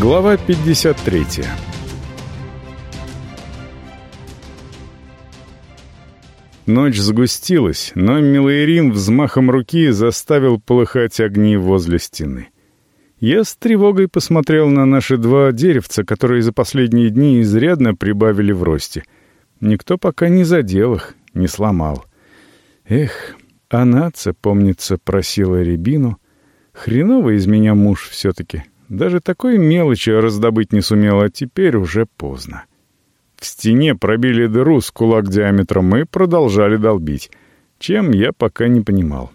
Глава 53 Ночь сгустилась, но Милаирим взмахом руки заставил полыхать огни возле стены. Я с тревогой посмотрел на наши два деревца, которые за последние дни изрядно прибавили в росте. Никто пока не задел их, не сломал. Эх, Анаца, помнится, просила Рябину. Хреново из меня муж все-таки. Даже такой мелочи раздобыть не сумел, а теперь уже поздно. В стене пробили дыру с кулак диаметром и продолжали долбить. Чем я пока не понимал.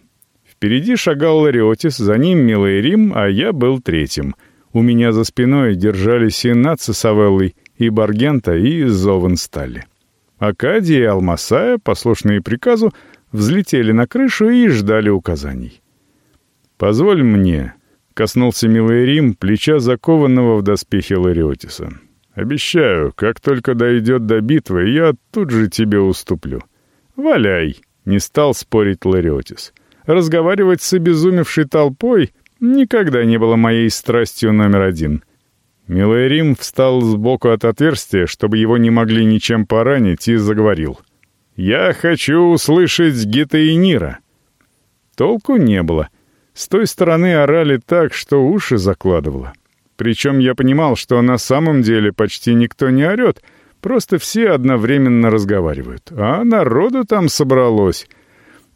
Впереди шагал Лариотис, за ним Милый Рим, а я был третьим. У меня за спиной держались и Наци с Авеллой, и Баргента, и Зован стали. Акадия и Алмасая, послушные приказу, взлетели на крышу и ждали указаний. «Позволь мне», — коснулся Милый Рим плеча закованного в доспехи Лариотиса. «Обещаю, как только дойдет до битвы, я тут же тебе уступлю». «Валяй», — не стал спорить Лариотис разговаривать с обезумевшей толпой никогда не было моей страстью номер один. Милый Рим встал сбоку от отверстия, чтобы его не могли ничем поранить, и заговорил. «Я хочу услышать Гита и Нира». Толку не было. С той стороны орали так, что уши закладывало. Причем я понимал, что на самом деле почти никто не орет, просто все одновременно разговаривают. А народу там собралось —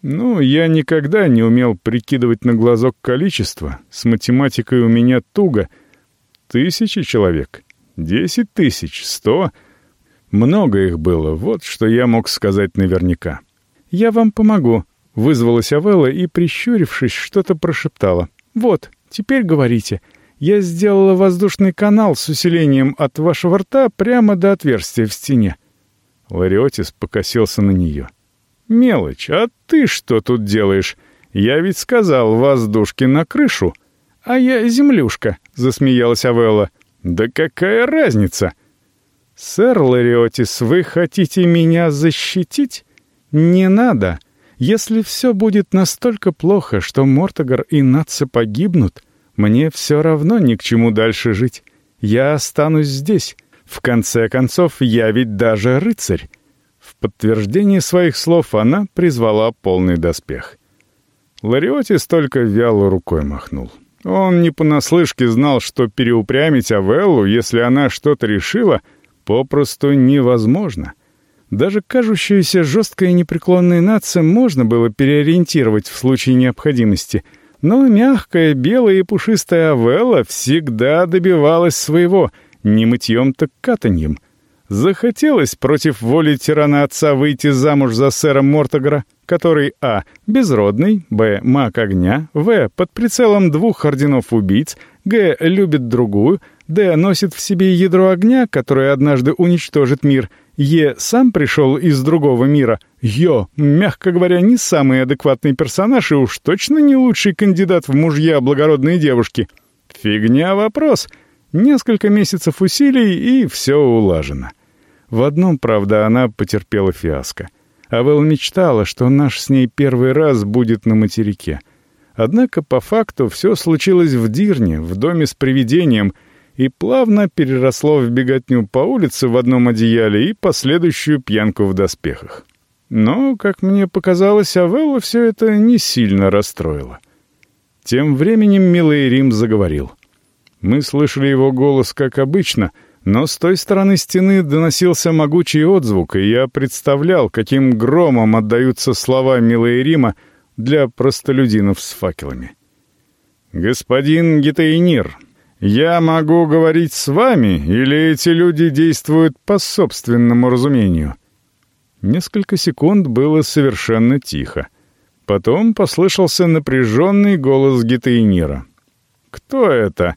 ну, я никогда не умел прикидывать на глазок количество. С математикой у меня туго. Тысячи человек. Десять тысяч. Сто. Много их было. Вот что я мог сказать наверняка. «Я вам помогу», — вызвалась Авелла и, прищурившись, что-то прошептала. «Вот, теперь говорите. Я сделала воздушный канал с усилением от вашего рта прямо до отверстия в стене». Лариотис покосился на нее. — «Мелочь, а ты что тут делаешь? Я ведь сказал, воздушки на крышу». «А я землюшка», — засмеялась Авелла. «Да какая разница?» «Сэр Лариотис, вы хотите меня защитить?» «Не надо. Если все будет настолько плохо, что Мортогар и Натса погибнут, мне все равно ни к чему дальше жить. Я останусь здесь. В конце концов, я ведь даже рыцарь. В подтверждение своих слов она призвала полный доспех. Лариотис только вяло рукой махнул. Он не понаслышке знал, что переупрямить Авеллу, если она что-то решила, попросту невозможно. Даже кажущуюся жесткой и непреклонной нация можно было переориентировать в случае необходимости, но мягкая, белая и пушистая Авелла всегда добивалась своего, не мытьем так катаньем — Захотелось против воли тирана отца выйти замуж за сэра Мортогра, который а. безродный, б. маг огня, в. под прицелом двух орденов убийц, г. любит другую, д. носит в себе ядро огня, которое однажды уничтожит мир, е. сам пришел из другого мира, ё. мягко говоря, не самый адекватный персонаж и уж точно не лучший кандидат в мужья благородной девушки. Фигня вопрос. Несколько месяцев усилий, и все улажено. В одном, правда, она потерпела фиаско. Авел мечтала, что наш с ней первый раз будет на материке. Однако, по факту, все случилось в Дирне, в доме с привидением, и плавно переросло в беготню по улице в одном одеяле и последующую пьянку в доспехах. Но, как мне показалось, Авелла все это не сильно расстроило. Тем временем милый Рим заговорил. Мы слышали его голос, как обычно — но с той стороны стены доносился могучий отзвук, и я представлял, каким громом отдаются слова Милые Рима для простолюдинов с факелами. «Господин Гитаинир, я могу говорить с вами, или эти люди действуют по собственному разумению?» Несколько секунд было совершенно тихо. Потом послышался напряженный голос Гитаинира. «Кто это?»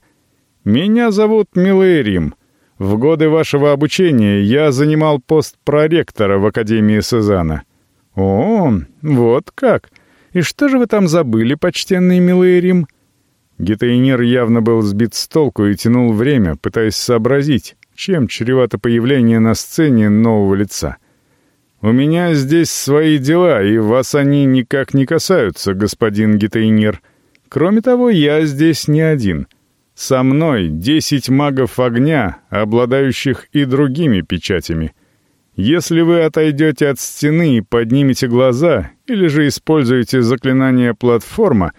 «Меня зовут Милый. В годы вашего обучения я занимал пост проректора в Академии Сезана». «О, вот как! И что же вы там забыли, почтенный милый Рим?» Гетейнир явно был сбит с толку и тянул время, пытаясь сообразить, чем чревато появление на сцене нового лица. «У меня здесь свои дела, и вас они никак не касаются, господин Гетейнир. Кроме того, я здесь не один». Со мной десять магов огня, обладающих и другими печатями. Если вы отойдете от стены и поднимете глаза, или же используете заклинание «платформа»,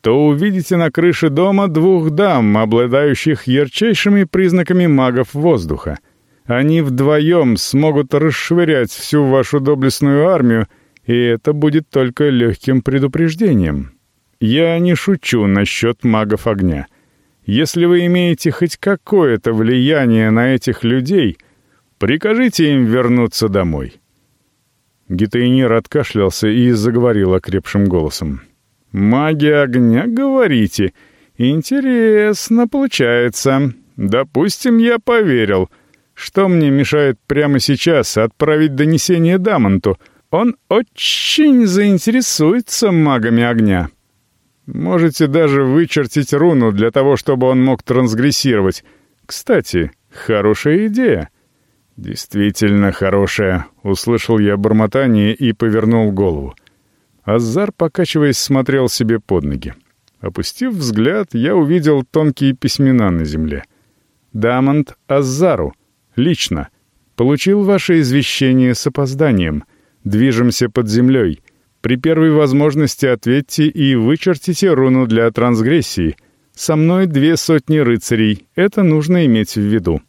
то увидите на крыше дома двух дам, обладающих ярчайшими признаками магов воздуха. Они вдвоем смогут расшвырять всю вашу доблестную армию, и это будет только легким предупреждением. Я не шучу насчет магов огня. Если вы имеете хоть какое-то влияние на этих людей, прикажите им вернуться домой». Гитаинир откашлялся и заговорил окрепшим голосом. «Маги огня, говорите? Интересно получается. Допустим, я поверил. Что мне мешает прямо сейчас отправить донесение Дамонту? Он очень заинтересуется магами огня. Можете даже вычертить руну для того, чтобы он мог трансгрессировать. Кстати, хорошая идея». «Действительно хорошая», — услышал я бормотание и повернул голову. Азар, покачиваясь, смотрел себе под ноги. Опустив взгляд, я увидел тонкие письмена на земле. «Дамонт Азару. Лично. Получил ваше извещение с опозданием. Движемся под землей. При первой возможности ответьте и вычертите руну для трансгрессии. Со мной две сотни рыцарей. Это нужно иметь в виду».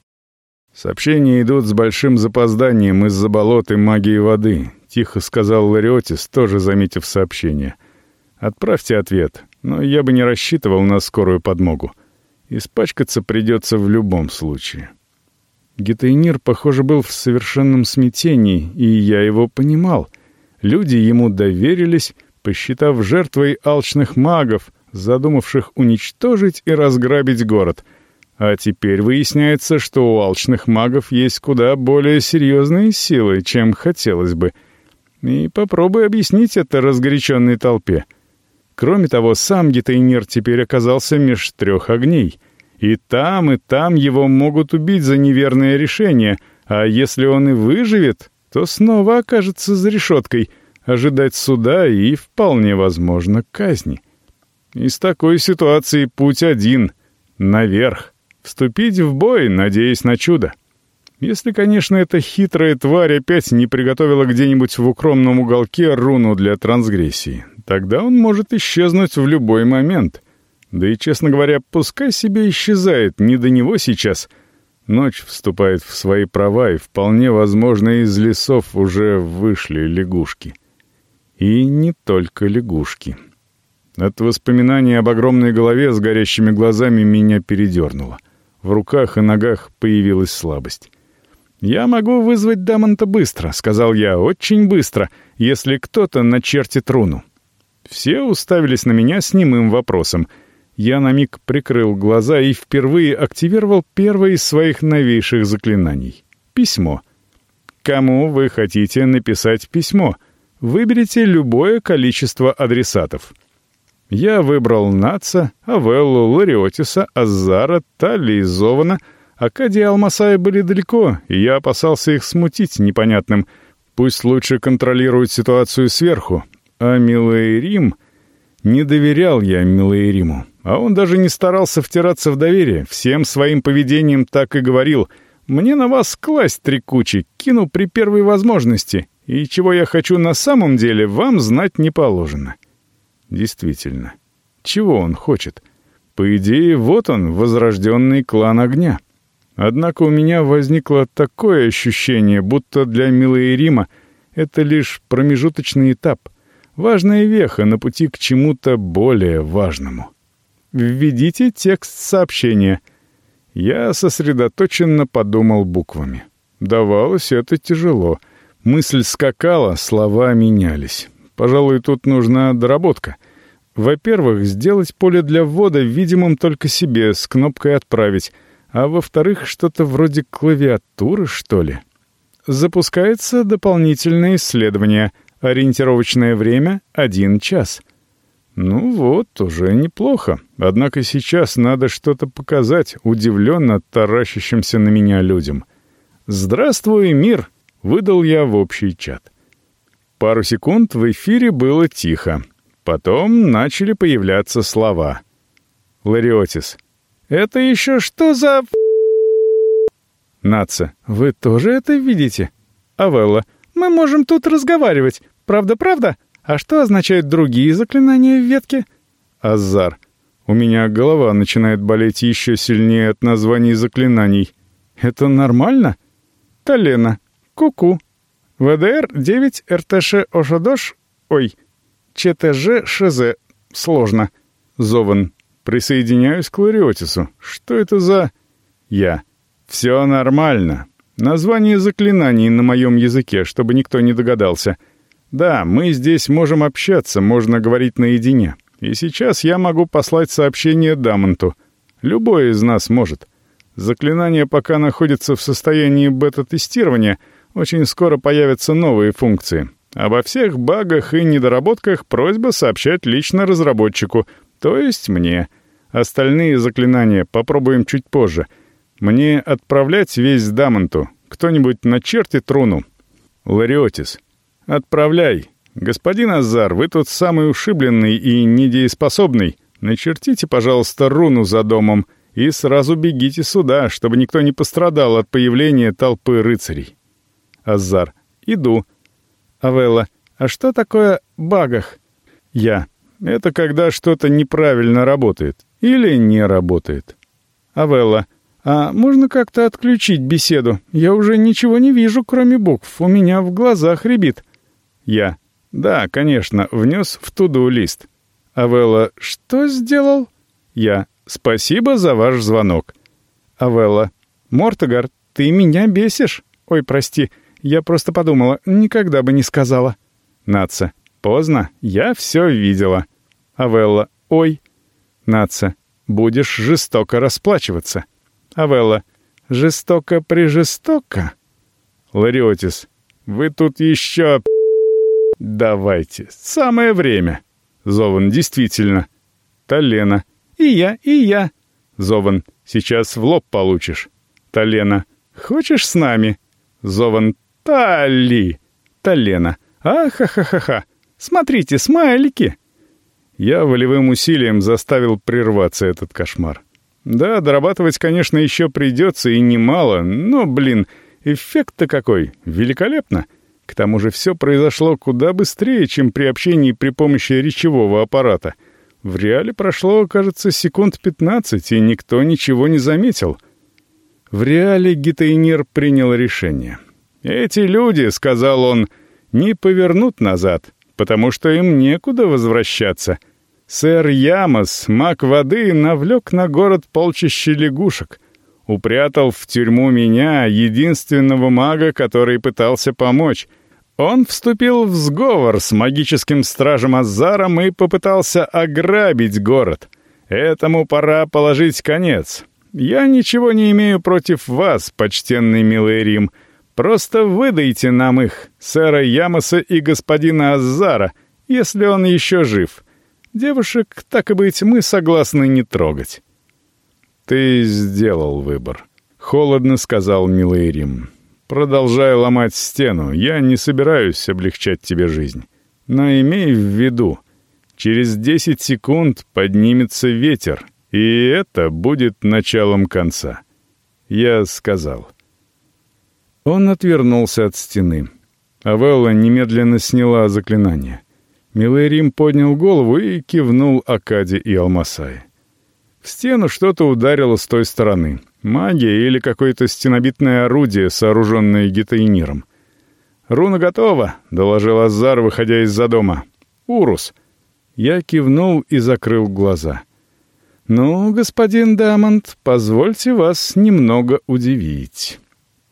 «Сообщения идут с большим запозданием из-за болот и магии воды», — тихо сказал Лариотис, тоже заметив сообщение. «Отправьте ответ, но я бы не рассчитывал на скорую подмогу. Испачкаться придется в любом случае». Гетейнир, похоже, был в совершенном смятении, и я его понимал. Люди ему доверились, посчитав жертвой алчных магов, задумавших уничтожить и разграбить город — а теперь выясняется, что у алчных магов есть куда более серьезные силы, чем хотелось бы. И попробуй объяснить это разгоряченной толпе. Кроме того, сам Гетейнир теперь оказался меж трех огней. И там, и там его могут убить за неверное решение, а если он и выживет, то снова окажется за решеткой, ожидать суда и, вполне возможно, казни. Из такой ситуации путь один — наверх. Вступить в бой, надеясь на чудо. Если, конечно, эта хитрая тварь опять не приготовила где-нибудь в укромном уголке руну для трансгрессии, тогда он может исчезнуть в любой момент. Да и, честно говоря, пускай себе исчезает, не до него сейчас. Ночь вступает в свои права, и вполне возможно, из лесов уже вышли лягушки. И не только лягушки. От воспоминания об огромной голове с горящими глазами меня передернуло. В руках и ногах появилась слабость. «Я могу вызвать Дамонта быстро», — сказал я, — «очень быстро, если кто-то начертит руну». Все уставились на меня с немым вопросом. Я на миг прикрыл глаза и впервые активировал первое из своих новейших заклинаний — письмо. Кому вы хотите написать письмо? Выберите любое количество адресатов — я выбрал Наца, Авеллу, Лариотиса, Азара, Талли Зована. Акадия и Алмасая были далеко, и я опасался их смутить непонятным. Пусть лучше контролируют ситуацию сверху. А Милый Рим... Не доверял я Милый Риму. А он даже не старался втираться в доверие. Всем своим поведением так и говорил. «Мне на вас класть три кучи, кину при первой возможности. И чего я хочу на самом деле, вам знать не положено». Действительно. Чего он хочет? По идее, вот он, возрожденный клан огня. Однако у меня возникло такое ощущение, будто для Милы Рима это лишь промежуточный этап, важная веха на пути к чему-то более важному. Введите текст сообщения. Я сосредоточенно подумал буквами. Давалось это тяжело. Мысль скакала, слова менялись. Пожалуй, тут нужна доработка. Во-первых, сделать поле для ввода видимым только себе, с кнопкой «Отправить», а во-вторых, что-то вроде клавиатуры, что ли. Запускается дополнительное исследование. Ориентировочное время — один час. Ну вот, уже неплохо. Однако сейчас надо что-то показать удивленно таращащимся на меня людям. «Здравствуй, мир!» — выдал я в общий чат. Пару секунд в эфире было тихо. Потом начали появляться слова. «Лариотис, Это еще что за... Наца. Вы тоже это видите? Авелла. Мы можем тут разговаривать. Правда-правда? А что означают другие заклинания в ветке? Азар. У меня голова начинает болеть еще сильнее от названий заклинаний. Это нормально? Талена. Ку-ку. ВДР 9 РТШ Ошадош. Ой. ЧТЖ ШЗ. Сложно. Зован. Присоединяюсь к Лариотису. Что это за... Я. Все нормально. Название заклинаний на моем языке, чтобы никто не догадался. Да, мы здесь можем общаться, можно говорить наедине. И сейчас я могу послать сообщение Дамонту. Любой из нас может. Заклинание пока находится в состоянии бета-тестирования, очень скоро появятся новые функции. Обо всех багах и недоработках просьба сообщать лично разработчику, то есть мне. Остальные заклинания попробуем чуть позже. Мне отправлять весь Дамонту. Кто-нибудь начертит руну. Лариотис. Отправляй. «Господин Азар, вы тут самый ушибленный и недееспособный. Начертите, пожалуйста, руну за домом и сразу бегите сюда, чтобы никто не пострадал от появления толпы рыцарей». Азар. «Иду». Авелла. «А что такое багах?» Я. «Это когда что-то неправильно работает. Или не работает». Авелла. «А можно как-то отключить беседу? Я уже ничего не вижу, кроме букв. У меня в глазах рябит». Я. «Да, конечно, внес в туду-лист». Авелла, «Что сделал?» Я, «Спасибо за ваш звонок». Авелла, «Мортогар, ты меня бесишь?» «Ой, прости, я просто подумала, никогда бы не сказала». Наца, «Поздно, я все видела». Авелла, «Ой». Наца, «Будешь жестоко расплачиваться». Авелла, «Жестоко-прижестоко?» Лариотис, «Вы тут еще...» «Давайте, самое время!» Зован, «Действительно!» Талена, «И я, и я!» Зован, «Сейчас в лоб получишь!» Талена, «Хочешь с нами?» Зован, «Тали!» Талена, «Ахахахаха! Смотрите, смайлики!» Я волевым усилием заставил прерваться этот кошмар. Да, дорабатывать, конечно, еще придется и немало, но, блин, эффект-то какой! Великолепно! К тому же все произошло куда быстрее, чем при общении при помощи речевого аппарата. В реале прошло, кажется, секунд 15, и никто ничего не заметил. В реале Гитайнир принял решение. «Эти люди, — сказал он, — не повернут назад, потому что им некуда возвращаться. Сэр Ямос, маг воды, навлек на город полчище лягушек» упрятал в тюрьму меня, единственного мага, который пытался помочь. Он вступил в сговор с магическим стражем Азаром и попытался ограбить город. Этому пора положить конец. Я ничего не имею против вас, почтенный милый Рим. Просто выдайте нам их, сэра Ямоса и господина Азара, если он еще жив. Девушек, так и быть, мы согласны не трогать». «Ты сделал выбор», — холодно сказал милый Рим. «Продолжай ломать стену, я не собираюсь облегчать тебе жизнь. Но имей в виду, через десять секунд поднимется ветер, и это будет началом конца». Я сказал. Он отвернулся от стены. Авелла немедленно сняла заклинание. Милый поднял голову и кивнул Акаде и Алмасае. В стену что-то ударило с той стороны. Магия или какое-то стенобитное орудие, сооруженное гитаиниром. «Руна готова», — доложил Азар, выходя из-за дома. «Урус». Я кивнул и закрыл глаза. «Ну, господин Дамонт, позвольте вас немного удивить».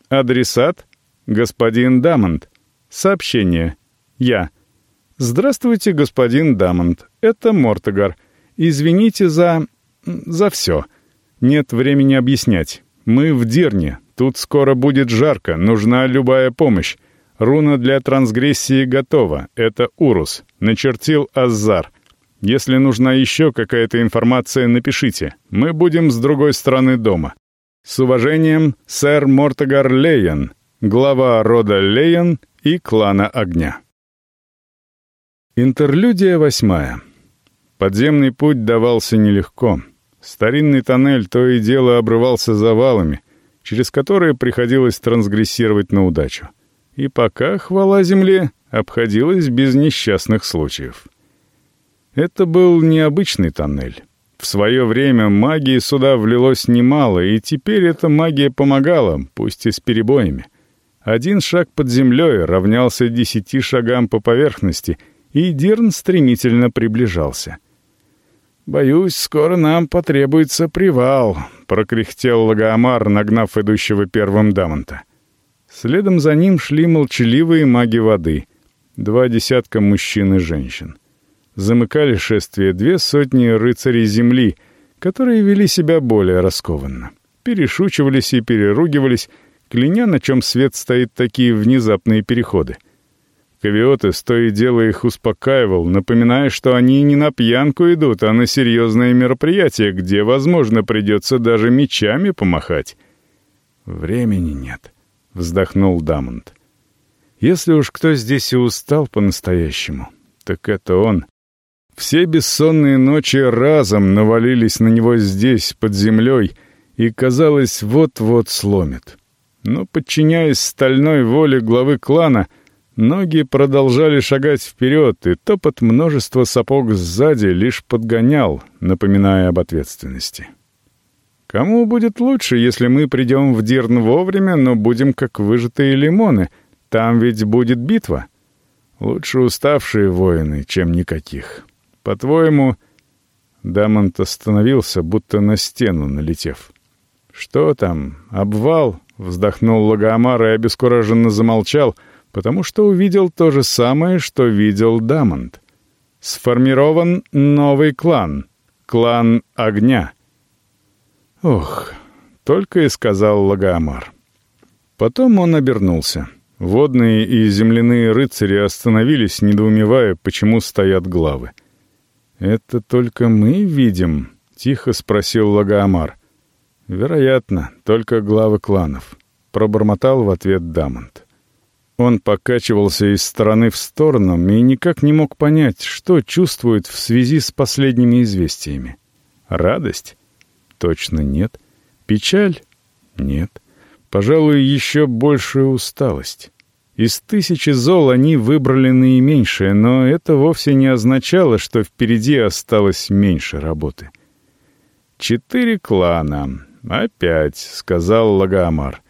Адресат — господин Дамонт. Сообщение. Я. «Здравствуйте, господин Дамонт. Это Мортогар. Извините за за все. Нет времени объяснять. Мы в Дирне. Тут скоро будет жарко, нужна любая помощь. Руна для трансгрессии готова. Это Урус. Начертил Азар. Если нужна еще какая-то информация, напишите. Мы будем с другой стороны дома. С уважением, сэр Мортогар Лейен, глава рода Лейен и клана Огня. Интерлюдия восьмая. Подземный путь давался нелегко. Старинный тоннель то и дело обрывался завалами, через которые приходилось трансгрессировать на удачу. И пока, хвала земле, обходилось без несчастных случаев. Это был необычный тоннель. В свое время магии сюда влилось немало, и теперь эта магия помогала, пусть и с перебоями. Один шаг под землей равнялся десяти шагам по поверхности, и Дирн стремительно приближался. «Боюсь, скоро нам потребуется привал», — прокряхтел Лагоамар, нагнав идущего первым Дамонта. Следом за ним шли молчаливые маги воды, два десятка мужчин и женщин. Замыкали шествие две сотни рыцарей земли, которые вели себя более раскованно. Перешучивались и переругивались, кляня, на чем свет стоит такие внезапные переходы. Кавиотес то и дело их успокаивал, напоминая, что они не на пьянку идут, а на серьезное мероприятие, где, возможно, придется даже мечами помахать. «Времени нет», — вздохнул Дамонт. «Если уж кто здесь и устал по-настоящему, так это он. Все бессонные ночи разом навалились на него здесь, под землей, и, казалось, вот-вот сломит. Но, подчиняясь стальной воле главы клана, ноги продолжали шагать вперед, и топот множества сапог сзади лишь подгонял, напоминая об ответственности. Кому будет лучше, если мы придем в Дирн вовремя, но будем как выжатые лимоны? Там ведь будет битва. Лучше уставшие воины, чем никаких. По-твоему...» Дамонт остановился, будто на стену налетев. «Что там? Обвал?» — вздохнул Лагомар и обескураженно замолчал, потому что увидел то же самое, что видел Дамонт. «Сформирован новый клан. Клан Огня». «Ох!» — только и сказал Лагомар. Потом он обернулся. Водные и земляные рыцари остановились, недоумевая, почему стоят главы. — «Это только мы видим?» — тихо спросил Лагоамар. «Вероятно, только главы кланов», — пробормотал в ответ Дамонт. Он покачивался из стороны в сторону и никак не мог понять, что чувствует в связи с последними известиями. Радость? Точно нет. Печаль? Нет. Пожалуй, еще большая усталость. Из тысячи зол они выбрали наименьшее, но это вовсе не означало, что впереди осталось меньше работы. «Четыре клана. Опять», — сказал Лагамар.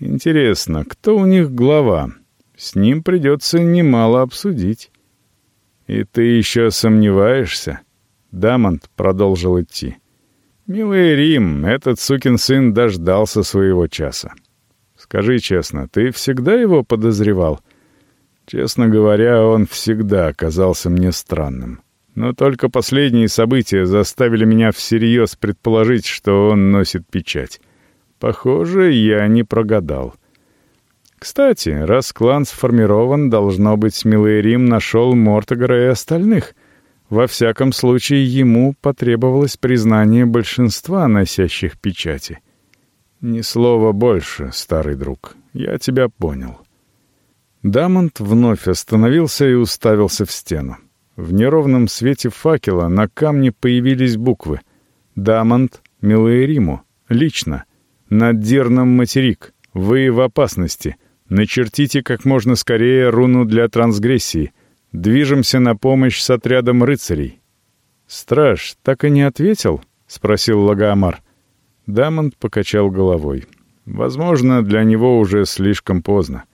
«Интересно, кто у них глава? С ним придется немало обсудить». «И ты еще сомневаешься?» Дамонт продолжил идти. «Милый Рим, этот сукин сын дождался своего часа. Скажи честно, ты всегда его подозревал? Честно говоря, он всегда казался мне странным. Но только последние события заставили меня всерьез предположить, что он носит печать. Похоже, я не прогадал. Кстати, раз клан сформирован, должно быть, Смелый Рим нашел Мортогара и остальных. Во всяком случае, ему потребовалось признание большинства носящих печати. «Ни слова больше, старый друг. Я тебя понял». Дамонт вновь остановился и уставился в стену. В неровном свете факела на камне появились буквы. «Дамонт, милые Риму, лично. Над Дирном материк. Вы в опасности. Начертите как можно скорее руну для трансгрессии. Движемся на помощь с отрядом рыцарей». «Страж так и не ответил?» — спросил Лагоамар. Дамонт покачал головой. Возможно, для него уже слишком поздно.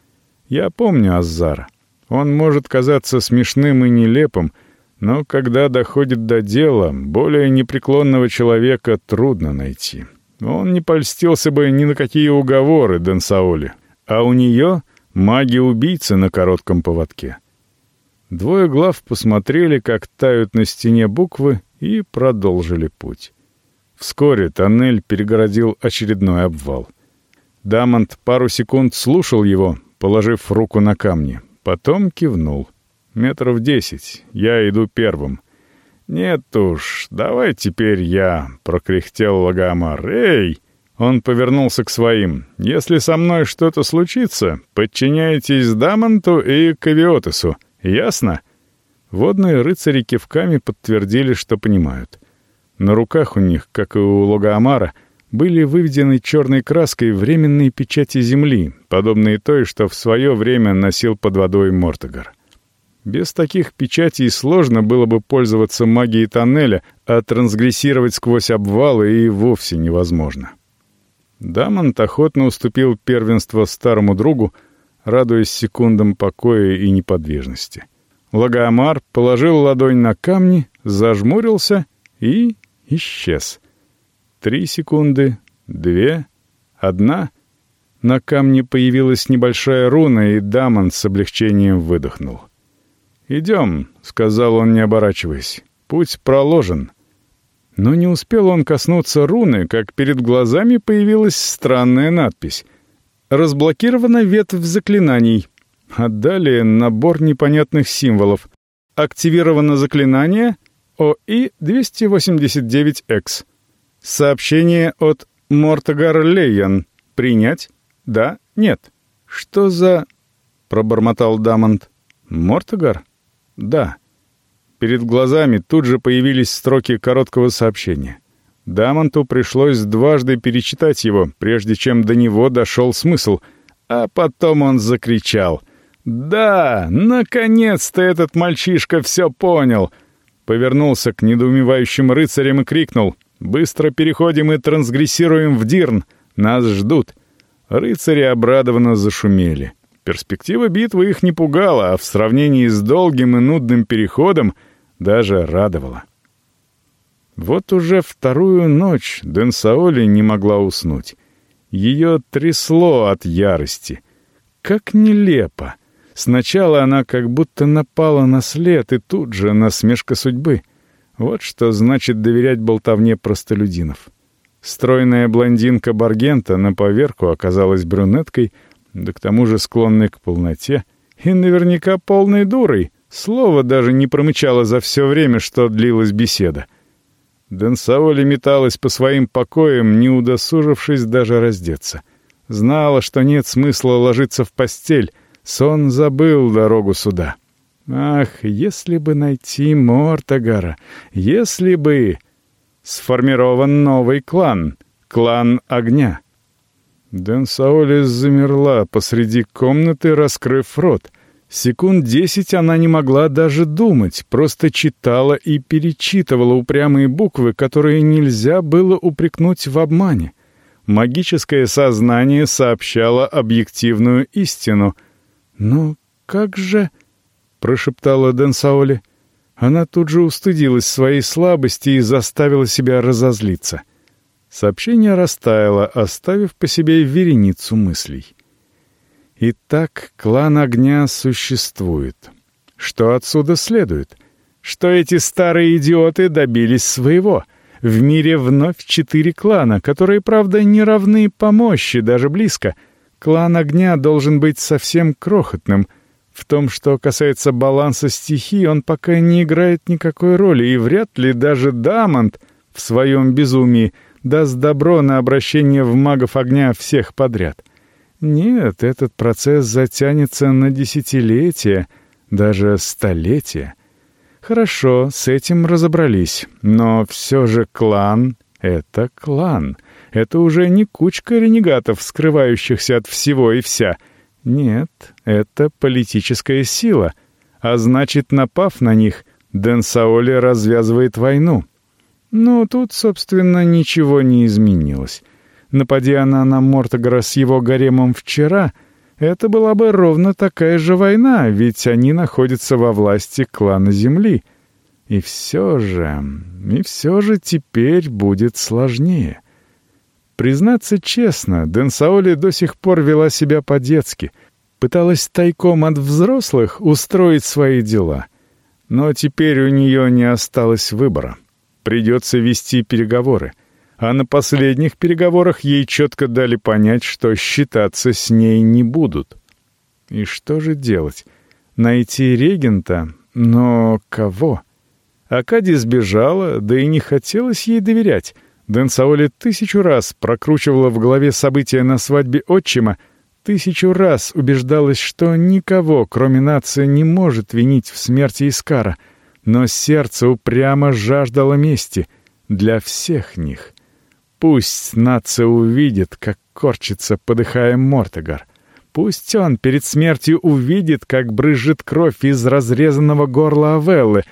Я помню Аззара. Он может казаться смешным и нелепым, но когда доходит до дела, более непреклонного человека трудно найти. Он не польстился бы ни на какие уговоры Денсаули, а у нее маги-убийцы на коротком поводке. Двое глав посмотрели, как тают на стене буквы, и продолжили путь. Вскоре тоннель перегородил очередной обвал. Дамонт пару секунд слушал его, положив руку на камни. Потом кивнул. «Метров десять. Я иду первым». «Нет уж, давай теперь я», — прокряхтел Лагомар. «Эй!» Он повернулся к своим. «Если со мной что-то случится, подчиняйтесь Дамонту и Кавиотесу. Ясно?» Водные рыцари кивками подтвердили, что понимают. На руках у них, как и у Логаамара, были выведены черной краской временные печати земли, подобные той, что в свое время носил под водой Мортогар. Без таких печатей сложно было бы пользоваться магией тоннеля, а трансгрессировать сквозь обвалы и вовсе невозможно. Дамонт охотно уступил первенство старому другу, радуясь секундам покоя и неподвижности. Лагомар положил ладонь на камни, зажмурился и исчез. Три секунды, две, одна. На камне появилась небольшая руна, и Дамон с облегчением выдохнул. «Идем», — сказал он, не оборачиваясь. «Путь проложен». Но не успел он коснуться руны, как перед глазами появилась странная надпись. «Разблокирована ветвь заклинаний». А далее набор непонятных символов. Активировано заклинание ОИ-289X. Сообщение от Мортогар Лейен. Принять? Да? Нет? Что за... Пробормотал Дамонт. Мортогар? Да. Перед глазами тут же появились строки короткого сообщения. Дамонту пришлось дважды перечитать его, прежде чем до него дошел смысл, а потом он закричал. «Да, наконец-то этот мальчишка все понял!» Повернулся к недоумевающим рыцарям и крикнул. «Быстро переходим и трансгрессируем в Дирн! Нас ждут!» Рыцари обрадованно зашумели. Перспектива битвы их не пугала, а в сравнении с долгим и нудным переходом даже радовала. Вот уже вторую ночь Денсаоли не могла уснуть. Ее трясло от ярости. Как нелепо! Сначала она как будто напала на след, и тут же насмешка судьбы. Вот что значит доверять болтовне простолюдинов. Стройная блондинка Баргента на поверку оказалась брюнеткой — да к тому же склонной к полноте, и наверняка полной дурой. Слово даже не промычало за все время, что длилась беседа. Денсаоли металась по своим покоям, не удосужившись даже раздеться. Знала, что нет смысла ложиться в постель, сон забыл дорогу сюда. Ах, если бы найти Мортогара, если бы... Сформирован новый клан, клан огня. Дэн Саолис замерла посреди комнаты, раскрыв рот. Секунд десять она не могла даже думать, просто читала и перечитывала упрямые буквы, которые нельзя было упрекнуть в обмане. Магическое сознание сообщало объективную истину. «Ну, как же...» — прошептала Дэн Саоли. Она тут же устыдилась своей слабости и заставила себя разозлиться — Сообщение растаяло, оставив по себе вереницу мыслей. Итак, клан огня существует. Что отсюда следует? Что эти старые идиоты добились своего. В мире вновь четыре клана, которые, правда, не равны по мощи, даже близко. Клан огня должен быть совсем крохотным. В том, что касается баланса стихий, он пока не играет никакой роли, и вряд ли даже Дамонт в своем безумии — даст добро на обращение в магов огня всех подряд. Нет, этот процесс затянется на десятилетия, даже столетия. Хорошо, с этим разобрались, но все же клан — это клан. Это уже не кучка ренегатов, скрывающихся от всего и вся. Нет, это политическая сила. А значит, напав на них, Дэн Саоли развязывает войну. Но тут, собственно, ничего не изменилось. Напади она на Мортогара с его гаремом вчера, это была бы ровно такая же война, ведь они находятся во власти клана Земли. И все же, и все же теперь будет сложнее. Признаться честно, Денсаоли до сих пор вела себя по-детски, пыталась тайком от взрослых устроить свои дела. Но теперь у нее не осталось выбора. Придется вести переговоры. А на последних переговорах ей четко дали понять, что считаться с ней не будут. И что же делать? Найти регента? Но кого? Акади сбежала, да и не хотелось ей доверять. Дэн Саоли тысячу раз прокручивала в голове события на свадьбе отчима, тысячу раз убеждалась, что никого, кроме нации, не может винить в смерти Искара — но сердце упрямо жаждало мести. для всех них. Пусть нация увидит, как корчится, подыхая Мортегар. Пусть он перед смертью увидит, как брызжет кровь из разрезанного горла Авеллы.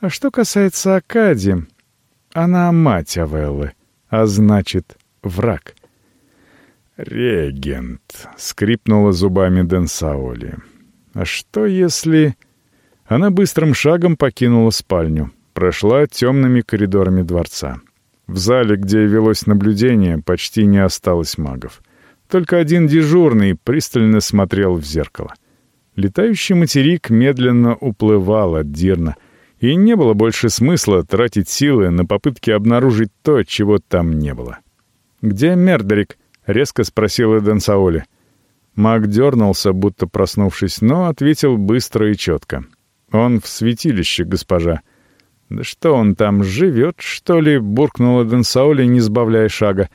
А что касается Акади, она мать Авеллы, а значит, враг. «Регент», — скрипнула зубами Денсаули. «А что если...» Она быстрым шагом покинула спальню, прошла темными коридорами дворца. В зале, где велось наблюдение, почти не осталось магов. Только один дежурный пристально смотрел в зеркало. Летающий материк медленно уплывал от Дирна, и не было больше смысла тратить силы на попытки обнаружить то, чего там не было. «Где Мердерик?» — резко спросил Эден Саоли. Маг дернулся, будто проснувшись, но ответил быстро и четко. «Он в святилище, госпожа». «Да что он там, живет, что ли?» — буркнула Денсаули, не сбавляя шага.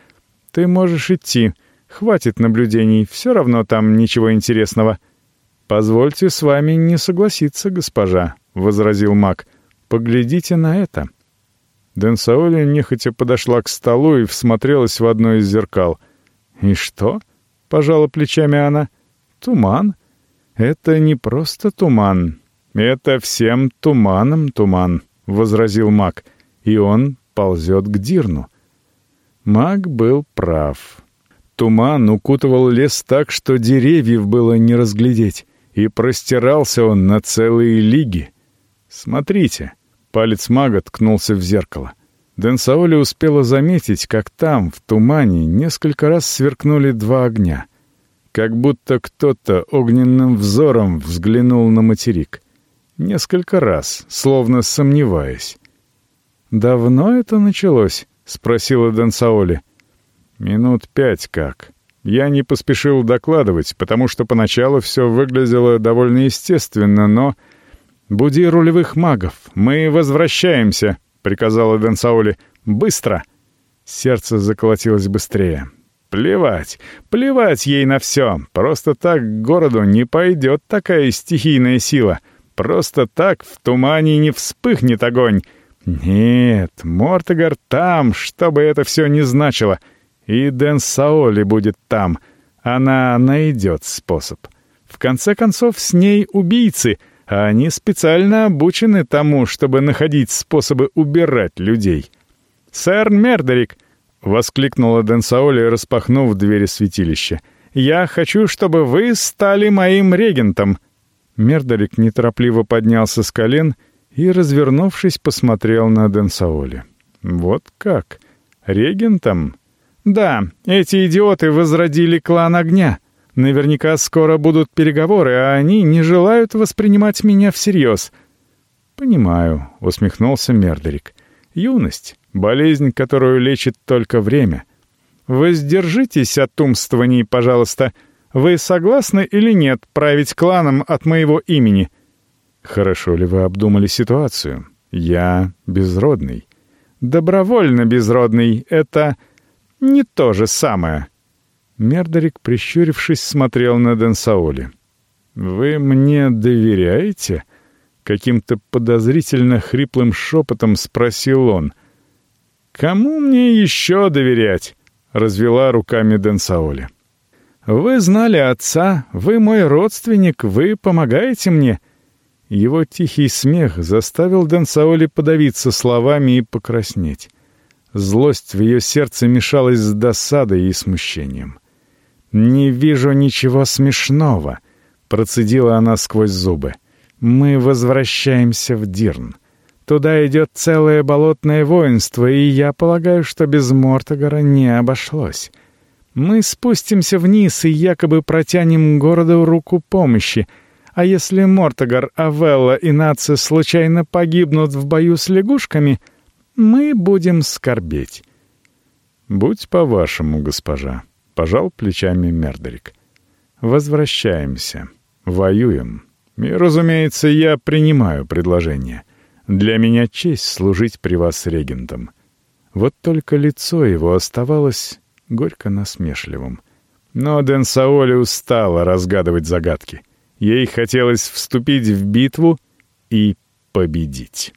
«Ты можешь идти. Хватит наблюдений, все равно там ничего интересного». «Позвольте с вами не согласиться, госпожа», — возразил маг. «Поглядите на это». Денсаули нехотя подошла к столу и всмотрелась в одно из зеркал. «И что?» — пожала плечами она. «Туман. Это не просто туман. Это всем туманом туман». — возразил маг, — и он ползет к Дирну. Маг был прав. Туман укутывал лес так, что деревьев было не разглядеть, и простирался он на целые лиги. «Смотрите!» — палец мага ткнулся в зеркало. Денсаоли успела заметить, как там, в тумане, несколько раз сверкнули два огня. Как будто кто-то огненным взором взглянул на материк. Несколько раз, словно сомневаясь. «Давно это началось?» — спросила Дансаоли. «Минут пять как. Я не поспешил докладывать, потому что поначалу все выглядело довольно естественно, но...» «Буди рулевых магов, мы возвращаемся», — приказала Дансаоли. «Быстро!» Сердце заколотилось быстрее. Плевать, плевать ей на все. Просто так к городу не пойдет такая стихийная сила. Просто так в тумане не вспыхнет огонь. Нет, Мортегар там, что бы это все ни значило. И Дэн Саоли будет там. Она найдет способ. В конце концов, с ней убийцы, а они специально обучены тому, чтобы находить способы убирать людей. «Сэр Мердерик!» — воскликнула Дэн Саоли, распахнув двери святилища. «Я хочу, чтобы вы стали моим регентом!» Мердорик неторопливо поднялся с колен и, развернувшись, посмотрел на Денсаоли. «Вот как? Регентом?» «Да, эти идиоты возродили клан огня. Наверняка скоро будут переговоры, а они не желают воспринимать меня всерьез». «Понимаю», — усмехнулся Мердорик. «Юность — болезнь, которую лечит только время. Воздержитесь от умствований, пожалуйста», — вы согласны или нет править кланом от моего имени?» «Хорошо ли вы обдумали ситуацию? Я безродный». «Добровольно безродный — это не то же самое». Мердорик, прищурившись, смотрел на Денсаоли. «Вы мне доверяете?» Каким-то подозрительно хриплым шепотом спросил он. «Кому мне еще доверять?» — развела руками Денсаоли. Вы знали отца, вы мой родственник, вы помогаете мне». Его тихий смех заставил Дансаоли подавиться словами и покраснеть. Злость в ее сердце мешалась с досадой и смущением. «Не вижу ничего смешного», — процедила она сквозь зубы. «Мы возвращаемся в Дирн. Туда идет целое болотное воинство, и я полагаю, что без Мортогара не обошлось». Мы спустимся вниз и якобы протянем городу руку помощи. А если Мортогар, Авелла и Наци случайно погибнут в бою с лягушками, мы будем скорбеть». «Будь по-вашему, госпожа», — пожал плечами Мердерик. «Возвращаемся. Воюем. И, разумеется, я принимаю предложение. Для меня честь служить при вас регентом». Вот только лицо его оставалось горько насмешливым. Но Дэн Саоли устала разгадывать загадки. Ей хотелось вступить в битву и победить.